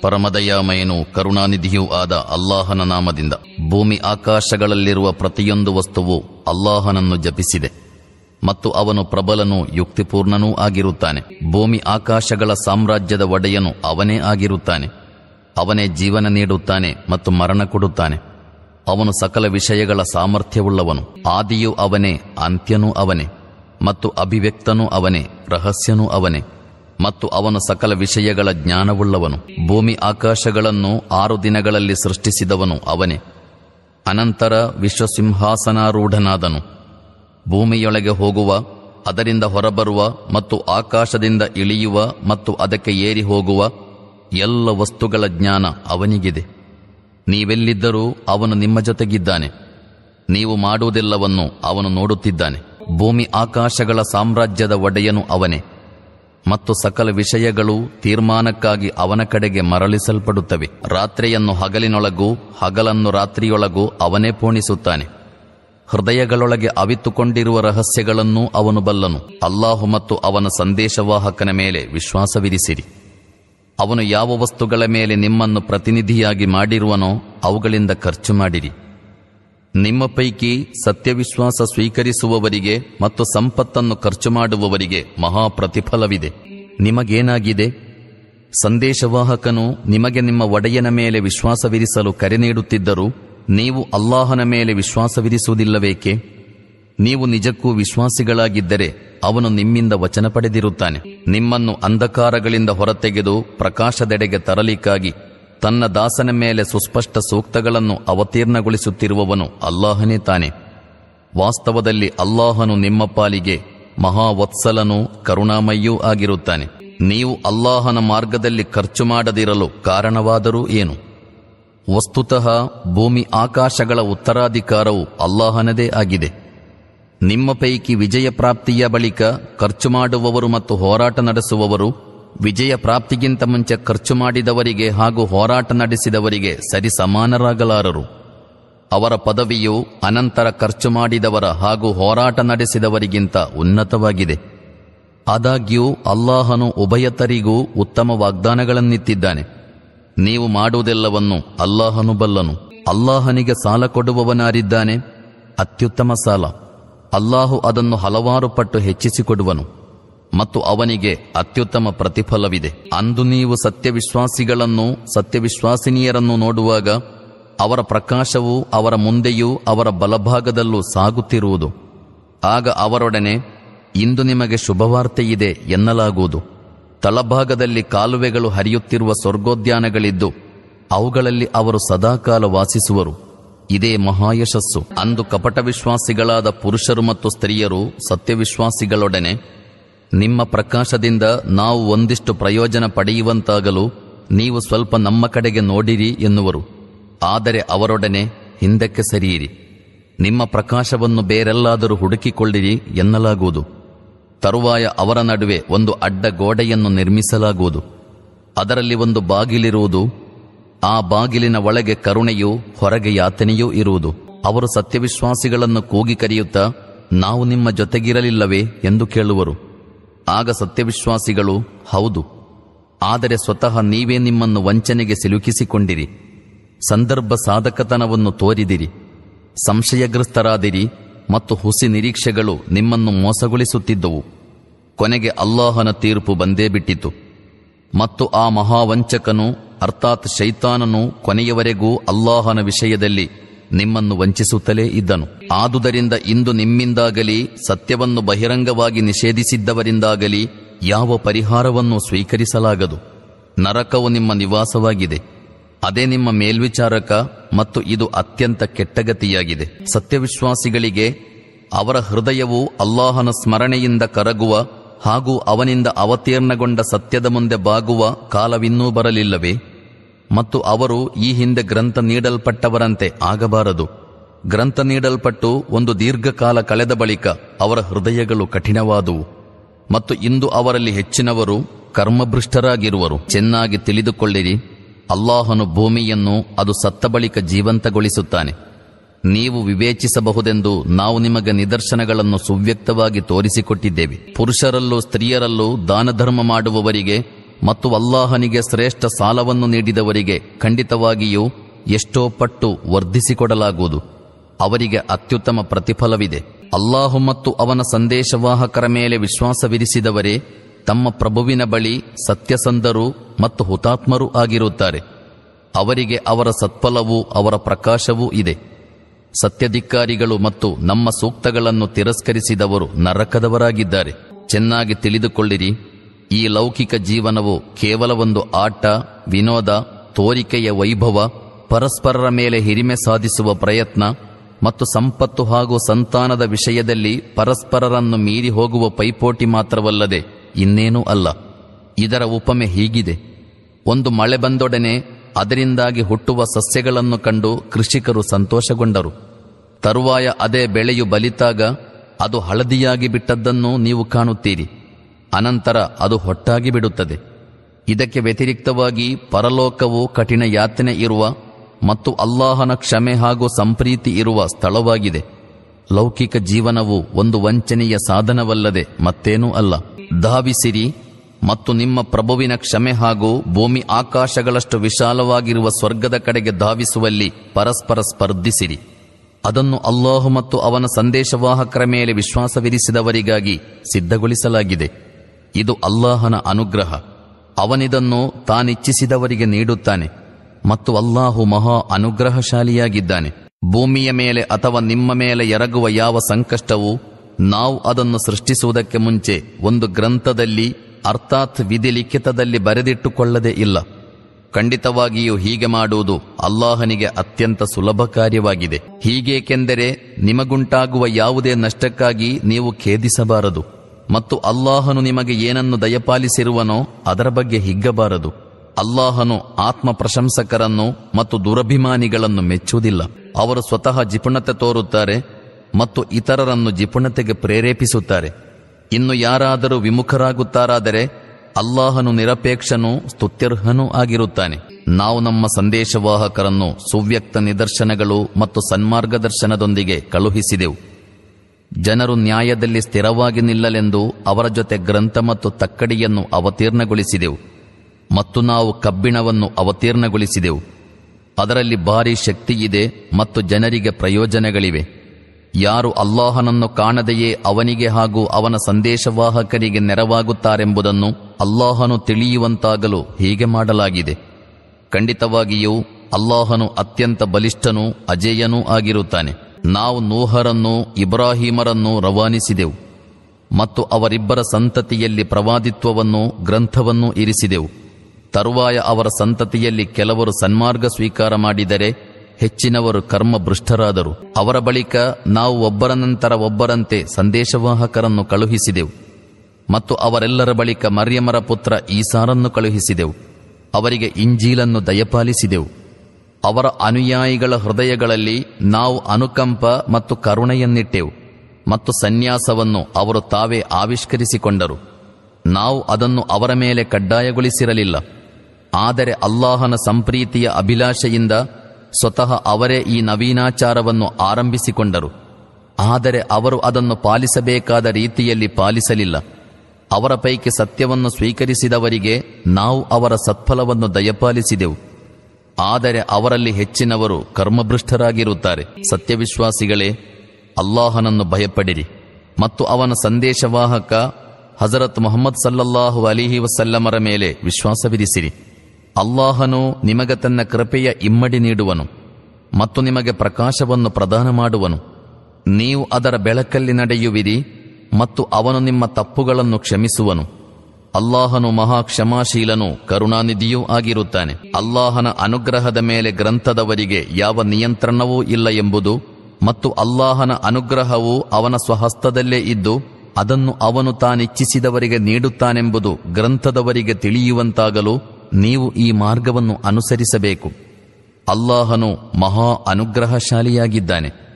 ಪರಮದಯಾಮಯನು ಕರುಣಾನಿಧಿಯೂ ಆದ ಅಲ್ಲಾಹನ ನಾಮದಿಂದ ಭೂಮಿ ಆಕಾಶಗಳಲ್ಲಿರುವ ಪ್ರತಿಯೊಂದು ವಸ್ತುವು ಅಲ್ಲಾಹನನ್ನು ಜಪಿಸಿದೆ ಮತ್ತು ಅವನು ಪ್ರಬಲನೂ ಯುಕ್ತಿಪೂರ್ಣನೂ ಆಗಿರುತ್ತಾನೆ. ಭೂಮಿ ಆಕಾಶಗಳ ಸಾಮ್ರಾಜ್ಯದ ಒಡೆಯನು ಅವನೇ ಆಗಿರುತ್ತಾನೆ. ಅವನೇ ಜೀವನ ನೀಡುತ್ತಾನೆ ಮತ್ತು ಮರಣ ಕೊಡುತ್ತಾನೆ. ಅವನು ಸಕಲ ವಿಷಯಗಳ ಸಾಮರ್ಥ್ಯವುಳ್ಳವನು. ಆದಿಯೂ ಅವನೇ, ಅಂತ್ಯನೂ ಅವನೇ. ಮತ್ತು ಅಭಿವ್ಯಕ್ತನೂ ಅವನೇ, ರಹಸ್ಯನೂ ಅವನೇ, ಮತ್ತು ಅವನು ಸಕಲ ವಿಷಯಗಳ ಜ್ಞಾನವುಳ್ಳವನು. ಭೂಮಿ ಆಕಾಶಗಳನ್ನು ಆರು ದಿನಗಳಲ್ಲಿ ಸೃಷ್ಟಿಸಿದವನು ಅವನೇ. ಅನಂತರ ವಿಶ್ವಸಿಂಹಾಸನಾರೂಢನಾದನು. ಭೂಮಿಯೊಳಗೆ ಹೋಗುವ, ಅದರಿಂದ ಹೊರಬರುವ ಮತ್ತು ಆಕಾಶದಿಂದ ಇಳಿಯುವ ಮತ್ತು ಅದಕ್ಕೆ ಏರಿ ಹೋಗುವ ಎಲ್ಲ ವಸ್ತುಗಳ ಜ್ಞಾನ ಅವನಿಗಿದೆ. ನೀವೆಲ್ಲಿದ್ದರೂ ಅವನು ನಿಮ್ಮ ಜೊತೆಗಿದ್ದಾನೆ. ನೀವು ಮಾಡುವುದೆಲ್ಲವನ್ನು ಅವನು ನೋಡುತ್ತಿದ್ದಾನೆ. ಭೂಮಿ ಆಕಾಶಗಳ ಸಾಮ್ರಾಜ್ಯದ ಒಡೆಯನು ಅವನೇ. ಮತ್ತು ಸಕಲ ವಿಷಯಗಳು ತೀರ್ಮಾನಕ್ಕಾಗಿ ಅವನ ಕಡೆಗೆ ಮರಳಿಸಲ್ಪಡುತ್ತವೆ. ರಾತ್ರಿಯನ್ನು ಹಗಲಿನೊಳಗೂ, ಹಗಲನ್ನು ರಾತ್ರಿಯೊಳಗೂ ಅವನೇ ಪೋಣಿಸುತ್ತಾನೆ ಹೃದಯಗಳೊಳಗೆ ಅವಿತುಕೊಂಡಿರುವ ರಹಸ್ಯಗಳನ್ನೂ ಅವನು ಬಲ್ಲನು. ಅಲ್ಲಾಹು ಮತ್ತು ಅವನ ಸಂದೇಶವಾಹಕನ ಮೇಲೆ ವಿಶ್ವಾಸವಿರಿಸಿರಿ. ಅವನು ಯಾವ ವಸ್ತುಗಳ ಮೇಲೆ ನಿಮ್ಮನ್ನು ಪ್ರತಿನಿಧಿಯಾಗಿ ಮಾಡಿರುವನೋ ಅವುಗಳಿಂದ ಖರ್ಚು ಮಾಡಿರಿ. ನಿಮ್ಮ ಪೈಕಿ ಸತ್ಯವಿಶ್ವಾಸ ಸ್ವೀಕರಿಸುವವರಿಗೆ ಮತ್ತು ಸಂಪತ್ತನ್ನು ಖರ್ಚು ಮಾಡುವವರಿಗೆ ಮಹಾ ಪ್ರತಿಫಲವಿದೆ ನಿಮಗೇನಾಗಿದೆ? ಸಂದೇಶವಾಹಕನು ನಿಮಗೆ ನಿಮ್ಮ ಒಡೆಯನ ಮೇಲೆ ವಿಶ್ವಾಸವಿರಿಸಲು ಕರೆ ನೀಡುತ್ತಿದ್ದರೂ ನೀವು ಅಲ್ಲಾಹನ ಮೇಲೆ ವಿಶ್ವಾಸವಿರಿಸುವುದಿಲ್ಲವೇಕೆ? ನೀವು ನಿಜಕ್ಕೂ ವಿಶ್ವಾಸಿಗಳಾಗಿದ್ದರೆ ಅವನು ನಿಮ್ಮಿಂದ ವಚನ ಪಡೆದಿರುತ್ತಾನೆ. ನಿಮ್ಮನ್ನು ಅಂಧಕಾರಗಳಿಂದ ಹೊರತೆಗೆದು ಪ್ರಕಾಶದೆಡೆಗೆ ತರಲಿಕ್ಕಾಗಿ ತನ್ನ ದಾಸನ ಮೇಲೆ ಸುಸ್ಪಷ್ಟ ಸೂಕ್ತಗಳನ್ನು ಅವತೀರ್ಣಗೊಳಿಸುತ್ತಿರುವವನು ಅಲ್ಲಾಹನೇ ತಾನೆ. ವಾಸ್ತವದಲ್ಲಿ ಅಲ್ಲಾಹನು ನಿಮ್ಮ ಪಾಲಿಗೆ ಮಹಾವತ್ಸಲನೂ ಕರುಣಾಮಯ್ಯೂ ಆಗಿರುತ್ತಾನೆ. ನೀವು ಅಲ್ಲಾಹನ ಮಾರ್ಗದಲ್ಲಿ ಖರ್ಚು ಮಾಡದಿರಲು ಕಾರಣವಾದರೂ ಏನು? ವಸ್ತುತಃ ಭೂಮಿ ಆಕಾಶಗಳ ಉತ್ತರಾಧಿಕಾರವು ಅಲ್ಲಾಹನದೇ ಆಗಿದೆ. ನಿಮ್ಮ ಪೈಕಿ ವಿಜಯ ಪ್ರಾಪ್ತಿಯ ಬಳಿಕ ಖರ್ಚು ಮಾಡುವವರು ಮತ್ತು ಹೋರಾಟ ನಡೆಸುವವರು ವಿಜಯ ಪ್ರಾಪ್ತಿಗಿಂತ ಮುಂಚೆ ಖರ್ಚು ಮಾಡಿದವರಿಗೆ ಹಾಗೂ ಹೋರಾಟ ನಡೆಸಿದವರಿಗೆ ಸರಿ ಸಮಾನರಾಗಲಾರರು. ಅವರ ಪದವಿಯು ಅನಂತರ ಖರ್ಚು ಮಾಡಿದವರ ಹಾಗೂ ಹೋರಾಟ ನಡೆಸಿದವರಿಗಿಂತ ಉನ್ನತವಾಗಿದೆ. ಆದಾಗ್ಯೂ ಅಲ್ಲಾಹನು ಉಭಯತರಿಗೂ ಉತ್ತಮ ವಾಗ್ದಾನಗಳನ್ನಿತ್ತಿದ್ದಾನೆ ನೀವು ಮಾಡುವುದೆಲ್ಲವನ್ನು ಅಲ್ಲಾಹನು ಬಲ್ಲನು. ಅಲ್ಲಾಹನಿಗೆ ಸಾಲ ಕೊಡುವವನಾರಿದ್ದಾನೆ. ಅತ್ಯುತ್ತಮ ಸಾಲ. ಅಲ್ಲಾಹು ಅದನ್ನು ಹಲವಾರು ಪಟ್ಟು ಹೆಚ್ಚಿಸಿಕೊಡುವನು. ಮತ್ತು ಅವನಿಗೆ ಅತ್ಯುತ್ತಮ ಪ್ರತಿಫಲವಿದೆ. ಅಂದು ನೀವು ಸತ್ಯವಿಶ್ವಾಸಿಗಳನ್ನು, ಸತ್ಯವಿಶ್ವಾಸಿನಿಯರನ್ನು ನೋಡುವಾಗ ಅವರ ಪ್ರಕಾಶವು ಅವರ ಮುಂದೆಯೂ ಅವರ ಬಲಭಾಗದಲ್ಲೂ ಸಾಗುತ್ತಿರುವುದು. ಆಗ ಅವರೊಡನೆ, ಇಂದು ನಿಮಗೆ ಶುಭವಾರ್ತೆಯಿದೆ ಎನ್ನಲಾಗುವುದು. ತಳಭಾಗದಲ್ಲಿ ಕಾಲುವೆಗಳು ಹರಿಯುತ್ತಿರುವ ಸ್ವರ್ಗೋದ್ಯಾನಗಳಿದ್ದು, ಅವುಗಳಲ್ಲಿ ಅವರು ಸದಾಕಾಲ ವಾಸಿಸುವರು. ಇದೇ ಮಹಾಯಶಸ್ಸು. ಅಂದು ಕಪಟ ವಿಶ್ವಾಸಿಗಳಾದ ಪುರುಷರು ಮತ್ತು ಸ್ತ್ರೀಯರು ಸತ್ಯವಿಶ್ವಾಸಿಗಳೊಡನೆ ನಿಮ್ಮ ಪ್ರಕಾಶದಿಂದ ನಾವು ಒಂದಿಷ್ಟು ಪ್ರಯೋಜನ ಪಡೆಯುವಂತಾಗಲು ನೀವು ಸ್ವಲ್ಪ ನಮ್ಮ ಕಡೆಗೆ ನೋಡಿರಿ ಎನ್ನುವರು. ಆದರೆ ಅವರೊಡನೆ ಹಿಂದಕ್ಕೆ ಸರಿಯಿರಿ. ನಿಮ್ಮ ಪ್ರಕಾಶವನ್ನು ಬೇರೆಲ್ಲಾದರೂ ಹುಡುಕಿಕೊಳ್ಳಿರಿ ಎನ್ನಲಾಗುವುದು. ತರುವಾಯ ಅವರ ನಡುವೆ ಒಂದು ಅಡ್ಡ ಗೋಡೆಯನ್ನು ನಿರ್ಮಿಸಲಾಗುವುದು. ಅದರಲ್ಲಿ ಒಂದು ಬಾಗಿಲಿರುವುದು. ಆ ಬಾಗಿಲಿನ ಒಳಗೆ ಕರುಣೆಯೂ ಹೊರಗೆ ಯಾತನೆಯೂ ಇರುವುದು. ಅವರು ಸತ್ಯವಿಶ್ವಾಸಿಗಳನ್ನು ಕೂಗಿ ಕರೆಯುತ್ತಾ, ನಾವು ನಿಮ್ಮ ಜೊತೆಗಿರಲಿಲ್ಲವೇ ಎಂದು ಕೇಳುವರು. ಆಗ ಸತ್ಯವಿಶ್ವಾಸಿಗಳು, ಹೌದು. ಆದರೆ ಸ್ವತಃ ನೀವೇ ನಿಮ್ಮನ್ನು ವಂಚನೆಗೆ ಸಿಲುಕಿಸಿಕೊಂಡಿರಿ. ಸಂದರ್ಭ ಸಾಧಕತನವನ್ನು ತೋರಿದಿರಿ. ಸಂಶಯಗ್ರಸ್ತರಾದಿರಿ ಮತ್ತು ಹುಸಿ ನಿರೀಕ್ಷೆಗಳು ನಿಮ್ಮನ್ನು ಮೋಸಗೊಳಿಸುತ್ತಿದ್ದವು. ಕೊನೆಗೆ ಅಲ್ಲಾಹನ ತೀರ್ಪು ಬಂದೇ ಬಿಟ್ಟಿತು. ಮತ್ತು ಆ ಮಹಾವಂಚಕನು, ಅರ್ಥಾತ್ ಶೈತಾನನು ಕೊನೆಯವರೆಗೂ ಅಲ್ಲಾಹನ ವಿಷಯದಲ್ಲಿ ನಿಮ್ಮನ್ನು ವಂಚಿಸುತ್ತಲೇ ಇದ್ದನು. ಆದುದರಿಂದ ಇಂದು ನಿಮ್ಮಿಂದಾಗಲಿ, ಸತ್ಯವನ್ನು ಬಹಿರಂಗವಾಗಿ ನಿಷೇಧಿಸಿದ್ದವರಿಂದಾಗಲಿ ಯಾವ ಪರಿಹಾರವನ್ನು ಸ್ವೀಕರಿಸಲಾಗದು. ನರಕವು ನಿಮ್ಮ ನಿವಾಸವಾಗಿದೆ. ಅದೇ ನಿಮ್ಮ ಮೇಲ್ವಿಚಾರಕ ಮತ್ತು ಇದು ಅತ್ಯಂತ ಕೆಟ್ಟಗತಿಯಾಗಿದೆ. ಸತ್ಯವಿಶ್ವಾಸಿಗಳಿಗೆ ಅವರ ಹೃದಯವು ಅಲ್ಲಾಹನ ಸ್ಮರಣೆಯಿಂದ ಕರಗುವ ಹಾಗೂ ಅವನಿಂದ ಅವತೀರ್ಣಗೊಂಡ ಸತ್ಯದ ಮುಂದೆ ಬಾಗುವ ಕಾಲವಿನ್ನೂ ಬರಲಿಲ್ಲವೇ? ಮತ್ತು ಅವರು ಈ ಹಿಂದೆ ಗ್ರಂಥ ನೀಡಲ್ಪಟ್ಟವರಂತೆ ಆಗಬಾರದು. ಗ್ರಂಥ ನೀಡಲ್ಪಟ್ಟು ಒಂದು ದೀರ್ಘಕಾಲ ಕಳೆದ ಬಳಿಕ ಅವರ ಹೃದಯಗಳು ಕಠಿಣವಾದುವು. ಮತ್ತು ಇಂದು ಅವರಲ್ಲಿ ಹೆಚ್ಚಿನವರು ಕರ್ಮಭೃಷ್ಟರಾಗಿರುವರು ಚೆನ್ನಾಗಿ ತಿಳಿದುಕೊಳ್ಳಿರಿ. ಅಲ್ಲಾಹನು ಭೂಮಿಯನ್ನು ಅದು ಸತ್ತ ಬಳಿಕ ಜೀವಂತಗೊಳಿಸುತ್ತಾನೆ. ನೀವು ವಿವೇಚಿಸಬಹುದೆಂದು ನಾವು ನಿಮಗೆ ನಿದರ್ಶನಗಳನ್ನು ಸುವ್ಯಕ್ತವಾಗಿ ತೋರಿಸಿಕೊಟ್ಟಿದ್ದೇವೆ. ಪುರುಷರಲ್ಲೂ ಸ್ತ್ರೀಯರಲ್ಲೂ ದಾನ ಧರ್ಮ ಮಾಡುವವರಿಗೆ ಮತ್ತು ಅಲ್ಲಾಹನಿಗೆ ಶ್ರೇಷ್ಠ ಸಾಲವನ್ನು ನೀಡಿದವರಿಗೆ ಖಂಡಿತವಾಗಿಯೂ ಎಷ್ಟೋ ಪಟ್ಟು ವರ್ಧಿಸಿಕೊಡಲಾಗುವುದು. ಅವರಿಗೆ ಅತ್ಯುತ್ತಮ ಪ್ರತಿಫಲವಿದೆ. ಅಲ್ಲಾಹು ಮತ್ತು ಅವನ ಸಂದೇಶವಾಹಕರ ಮೇಲೆ ವಿಶ್ವಾಸವಿರಿಸಿದವರೇ ತಮ್ಮ ಪ್ರಭುವಿನ ಬಳಿ ಸತ್ಯಸಂಧರು ಮತ್ತು ಹುತಾತ್ಮರೂ ಆಗಿರುತ್ತಾರೆ. ಅವರಿಗೆ ಅವರ ಸತ್ಫಲವೂ ಅವರ ಪ್ರಕಾಶವೂ ಇದೆ. ಸತ್ಯಧಿಕಾರಿಗಳು ಮತ್ತು ನಮ್ಮ ಸೂಕ್ತಗಳನ್ನು ತಿರಸ್ಕರಿಸಿದವರು ನರಕದವರಾಗಿದ್ದಾರೆ. ಚೆನ್ನಾಗಿ ತಿಳಿದುಕೊಳ್ಳಿರಿ. ಈ ಲೌಕಿಕ ಜೀವನವು ಕೇವಲ ಒಂದು ಆಟ, ವಿನೋದ, ತೋರಿಕೆಯ ವೈಭವ, ಪರಸ್ಪರರ ಮೇಲೆ ಹಿರಿಮೆ ಸಾಧಿಸುವ ಪ್ರಯತ್ನ ಮತ್ತು ಸಂಪತ್ತು ಹಾಗೂ ಸಂತಾನದ ವಿಷಯದಲ್ಲಿ ಪರಸ್ಪರರನ್ನು ಮೀರಿ ಹೋಗುವ ಪೈಪೋಟಿ ಮಾತ್ರವಲ್ಲದೆ ಇನ್ನೇನೂ ಅಲ್ಲ. ಇದರ ಉಪಮೆ ಹೀಗಿದೆ. ಒಂದು ಮಳೆ ಬಂದೊಡನೆ ಅದರಿಂದಾಗಿ ಹುಟ್ಟುವ ಸಸ್ಯಗಳನ್ನು ಕಂಡು ಕೃಷಿಕರು ಸಂತೋಷಗೊಂಡರು. ತರುವಾಯ ಅದೇ ಬೆಳೆಯು ಬಲಿತಾಗ ಅದು ಹಳದಿಯಾಗಿ ಬಿಟ್ಟದ್ದನ್ನು ನೀವು ಕಾಣುತ್ತೀರಿ. ಅನಂತರ ಅದು ಹೊಟ್ಟಾಗಿ ಬಿಡುತ್ತದೆ. ಇದಕ್ಕೆ ವ್ಯತಿರಿಕ್ತವಾಗಿ ಪರಲೋಕವು ಕಠಿಣ ಯಾತನೆ ಇರುವ ಮತ್ತು ಅಲ್ಲಾಹನ ಕ್ಷಮೆ ಹಾಗೂ ಸಂಪ್ರೀತಿ ಇರುವ ಸ್ಥಳವಾಗಿದೆ. ಲೌಕಿಕ ಜೀವನವು ಒಂದು ವಂಚನೆಯ ಸಾಧನವಲ್ಲದೆ ಮತ್ತೇನೂ ಅಲ್ಲ. ಧಾವಿಸಿರಿ ಮತ್ತು ನಿಮ್ಮ ಪ್ರಭುವಿನ ಕ್ಷಮೆ ಹಾಗೂ ಭೂಮಿ ಆಕಾಶಗಳಷ್ಟು ವಿಶಾಲವಾಗಿರುವ ಸ್ವರ್ಗದ ಕಡೆಗೆ ಧಾವಿಸುವಲ್ಲಿ ಪರಸ್ಪರ ಸ್ಪರ್ಧಿಸಿರಿ. ಅದನ್ನು ಅಲ್ಲಾಹು ಮತ್ತು ಅವನ ಸಂದೇಶವಾಹಕರ ಮೇಲೆ ವಿಶ್ವಾಸವಿರಿಸಿದವರಿಗಾಗಿ ಸಿದ್ಧಗೊಳಿಸಲಾಗಿದೆ. ಇದು ಅಲ್ಲಾಹನ ಅನುಗ್ರಹ. ಅವನಿದನ್ನು ತಾನಿಚ್ಛಿಸಿದವರಿಗೆ ನೀಡುತ್ತಾನೆ ಮತ್ತು ಅಲ್ಲಾಹು ಮಹಾ ಅನುಗ್ರಹಶಾಲಿಯಾಗಿದ್ದಾನೆ. ಭೂಮಿಯ ಮೇಲೆ ಅಥವಾ ನಿಮ್ಮ ಮೇಲೆ ಎರಗುವ ಯಾವ ಸಂಕಷ್ಟವೂ ನಾವು ಅದನ್ನು ಸೃಷ್ಟಿಸುವುದಕ್ಕೆ ಮುಂಚೆ ಒಂದು ಗ್ರಂಥದಲ್ಲಿ, ಅರ್ಥಾತ್ ವಿಧಿಲಿಖಿತದಲ್ಲಿ ಬರೆದಿಟ್ಟುಕೊಳ್ಳದೇ ಇಲ್ಲ. ಖಂಡಿತವಾಗಿಯೂ ಹೀಗೆ ಮಾಡುವುದು ಅಲ್ಲಾಹನಿಗೆ ಅತ್ಯಂತ ಸುಲಭ ಕಾರ್ಯವಾಗಿದೆ. ಹೀಗೇಕೆಂದರೆ ನಿಮಗುಂಟಾಗುವ ಯಾವುದೇ ನಷ್ಟಕ್ಕಾಗಿ ನೀವು ಖೇದಿಸಬಾರದು. ಮತ್ತು ಅಲ್ಲಾಹನು ನಿಮಗೆ ಏನನ್ನು ದಯಪಾಲಿಸಿರುವನೋ ಅದರ ಬಗ್ಗೆ ಹಿಗ್ಗಬಾರದು. ಅಲ್ಲಾಹನು ಆತ್ಮ ಪ್ರಶಂಸಕರನ್ನು ಮತ್ತು ದುರಭಿಮಾನಿಗಳನ್ನು ಮೆಚ್ಚುವುದಿಲ್ಲ. ಅವರು ಸ್ವತಃ ಜಿಪುಣತೆ ತೋರುತ್ತಾರೆ ಮತ್ತು ಇತರರನ್ನು ಜಿಪುಣತೆಗೆ ಪ್ರೇರೇಪಿಸುತ್ತಾರೆ. ಇನ್ನು ಯಾರಾದರೂ ವಿಮುಖರಾಗುತ್ತಾರಾದರೆ ಅಲ್ಲಾಹನು ನಿರಪೇಕ್ಷನೂ ಸ್ತುತ್ಯರ್ಹನೂ ಆಗಿರುತ್ತಾನೆ. ನಾವು ನಮ್ಮ ಸಂದೇಶವಾಹಕರನ್ನು ಸುವ್ಯಕ್ತ ನಿದರ್ಶನಗಳು ಮತ್ತು ಸನ್ಮಾರ್ಗದರ್ಶನದೊಂದಿಗೆ ಕಳುಹಿಸಿದೆವು. ಜನರು ನ್ಯಾಯದಲ್ಲಿ ಸ್ಥಿರವಾಗಿ ನಿಲ್ಲಲೆಂದು ಅವರ ಜೊತೆ ಗ್ರಂಥ ಮತ್ತು ತಕ್ಕಡಿಯನ್ನು ಅವತೀರ್ಣಗೊಳಿಸಿದೆವು. ಮತ್ತು ನಾವು ಕಬ್ಬಿಣವನ್ನು ಅವತೀರ್ಣಗೊಳಿಸಿದೆವು. ಅದರಲ್ಲಿ ಭಾರಿ ಶಕ್ತಿಯಿದೆ ಮತ್ತು ಜನರಿಗೆ ಪ್ರಯೋಜನಗಳಿವೆ. ಯಾರು ಅಲ್ಲಾಹನನ್ನು ಕಾಣದೆಯೇ ಅವನಿಗೆ ಹಾಗೂ ಅವನ ಸಂದೇಶವಾಹಕರಿಗೆ ನೆರವಾಗುತ್ತಾರೆಂಬುದನ್ನು ಅಲ್ಲಾಹನು ತಿಳಿಯುವಂತಾಗಲು ಹೀಗೆ ಮಾಡಲಾಗಿದೆ. ಖಂಡಿತವಾಗಿಯೂ ಅಲ್ಲಾಹನು ಅತ್ಯಂತ ಬಲಿಷ್ಠನೂ ಅಜೇಯನೂ ಆಗಿರುತ್ತಾನೆ. ನಾವು ನೂಹರನ್ನು ಇಬ್ರಾಹಿಮರನ್ನು ರವಾನಿಸಿದೆವು ಮತ್ತು ಅವರಿಬ್ಬರ ಸಂತತಿಯಲ್ಲಿ ಪ್ರವಾದಿತ್ವವನ್ನು ಗ್ರಂಥವನ್ನು ಇರಿಸಿದೆವು. ತರುವಾಯ ಅವರ ಸಂತತಿಯಲ್ಲಿ ಕೆಲವರು ಸನ್ಮಾರ್ಗ ಸ್ವೀಕಾರ ಮಾಡಿದರೆ ಹೆಚ್ಚಿನವರು ಕರ್ಮಭೃಷ್ಟರಾದರು ಅವರ ಬಳಿಕ ನಾವು ಒಬ್ಬರ ನಂತರ ಒಬ್ಬರಂತೆ ಸಂದೇಶವಾಹಕರನ್ನು ಕಳುಹಿಸಿದೆವು ಮತ್ತು ಅವರೆಲ್ಲರ ಬಳಿಕ ಮರ್ಯಮರ ಪುತ್ರ ಈಸಾರನ್ನು ಕಳುಹಿಸಿದೆವು. ಅವರಿಗೆ ಇಂಜೀಲನ್ನು ದಯಪಾಲಿಸಿದೆವು. ಅವರ ಅನುಯಾಯಿಗಳ ಹೃದಯಗಳಲ್ಲಿ ನಾವು ಅನುಕಂಪ ಮತ್ತು ಕರುಣೆಯನ್ನಿಟ್ಟೆವು ಮತ್ತು ಸನ್ಯಾಸವನ್ನು ಅವರು ತಾವೇ ಆವಿಷ್ಕರಿಸಿಕೊಂಡರು. ನಾವು ಅದನ್ನು ಅವರ ಮೇಲೆ ಕಡ್ಡಾಯಗೊಳಿಸಿರಲಿಲ್ಲ. ಆದರೆ ಅಲ್ಲಾಹನ ಸಂಪ್ರೀತಿಯ ಅಭಿಲಾಷೆಯಿಂದ ಸ್ವತಃ ಅವರೇ ಈ ನವೀನಾಚಾರವನ್ನು ಆರಂಭಿಸಿಕೊಂಡರು. ಆದರೆ ಅವರು ಅದನ್ನು ಪಾಲಿಸಬೇಕಾದ ರೀತಿಯಲ್ಲಿ ಪಾಲಿಸಲಿಲ್ಲ. ಅವರ ಪೈಕಿ ಸತ್ಯವನ್ನು ಸ್ವೀಕರಿಸಿದವರಿಗೆ ನಾವು ಅವರ ಸತ್ಫಲವನ್ನು ದಯಪಾಲಿಸಿದೆವು. ಆದರೆ ಅವರಲ್ಲಿ ಹೆಚ್ಚಿನವರು ಕರ್ಮಭೃಷ್ಟರಾಗಿರುತ್ತಾರೆ ಸತ್ಯವಿಶ್ವಾಸಿಗಳೇ, ಅಲ್ಲಾಹನನ್ನು ಭಯಪಡಿರಿ. ಮತ್ತು ಅವನ ಸಂದೇಶವಾಹಕ ಹಜರತ್ ಮೊಹಮ್ಮದ್ ಸಲ್ಲಲ್ಲಾಹು ಅಲಿಹಿ ವಸಲ್ಲಮರ ಮೇಲೆ ವಿಶ್ವಾಸವಿರಿಸಿರಿ. ಅಲ್ಲಾಹನು ನಿಮಗೆ ತನ್ನ ಕೃಪೆಯ ಇಮ್ಮಡಿ ನೀಡುವನು ಮತ್ತು ನಿಮಗೆ ಪ್ರಕಾಶವನ್ನು ಪ್ರದಾನ ಮಾಡುವನು. ನೀವು ಅದರ ಬೆಳಕಲ್ಲಿ ನಡೆಯುವಿರಿ ಮತ್ತು ಅವನು ನಿಮ್ಮ ತಪ್ಪುಗಳನ್ನು ಕ್ಷಮಿಸುವನು. ಅಲ್ಲಾಹನು ಮಹಾ ಕ್ಷಮಾಶೀಲನು ಕರುಣಾನಿಧಿಯೂ ಆಗಿರುತ್ತಾನೆ. ಅಲ್ಲಾಹನ ಅನುಗ್ರಹದ ಮೇಲೆ ಗ್ರಂಥದವರಿಗೆ ಯಾವ ನಿಯಂತ್ರಣವೂ ಇಲ್ಲ ಎಂಬುದು ಮತ್ತು ಅಲ್ಲಾಹನ ಅನುಗ್ರಹವು ಅವನ ಸ್ವಹಸ್ತದಲ್ಲೇ ಇದ್ದು ಅದನ್ನು ಅವನು ತಾನಿಚ್ಛಿಸಿದವರಿಗೆ ನೀಡುತ್ತಾನೆಂಬುದು ಗ್ರಂಥದವರಿಗೆ ತಿಳಿಯುವಂತಾಗಲು ನೀವು ಈ ಮಾರ್ಗವನ್ನು ಅನುಸರಿಸಬೇಕು. ಅಲ್ಲಾಹನು ಮಹಾ ಅನುಗ್ರಹಶಾಲಿಯಾಗಿದ್ದಾನೆ.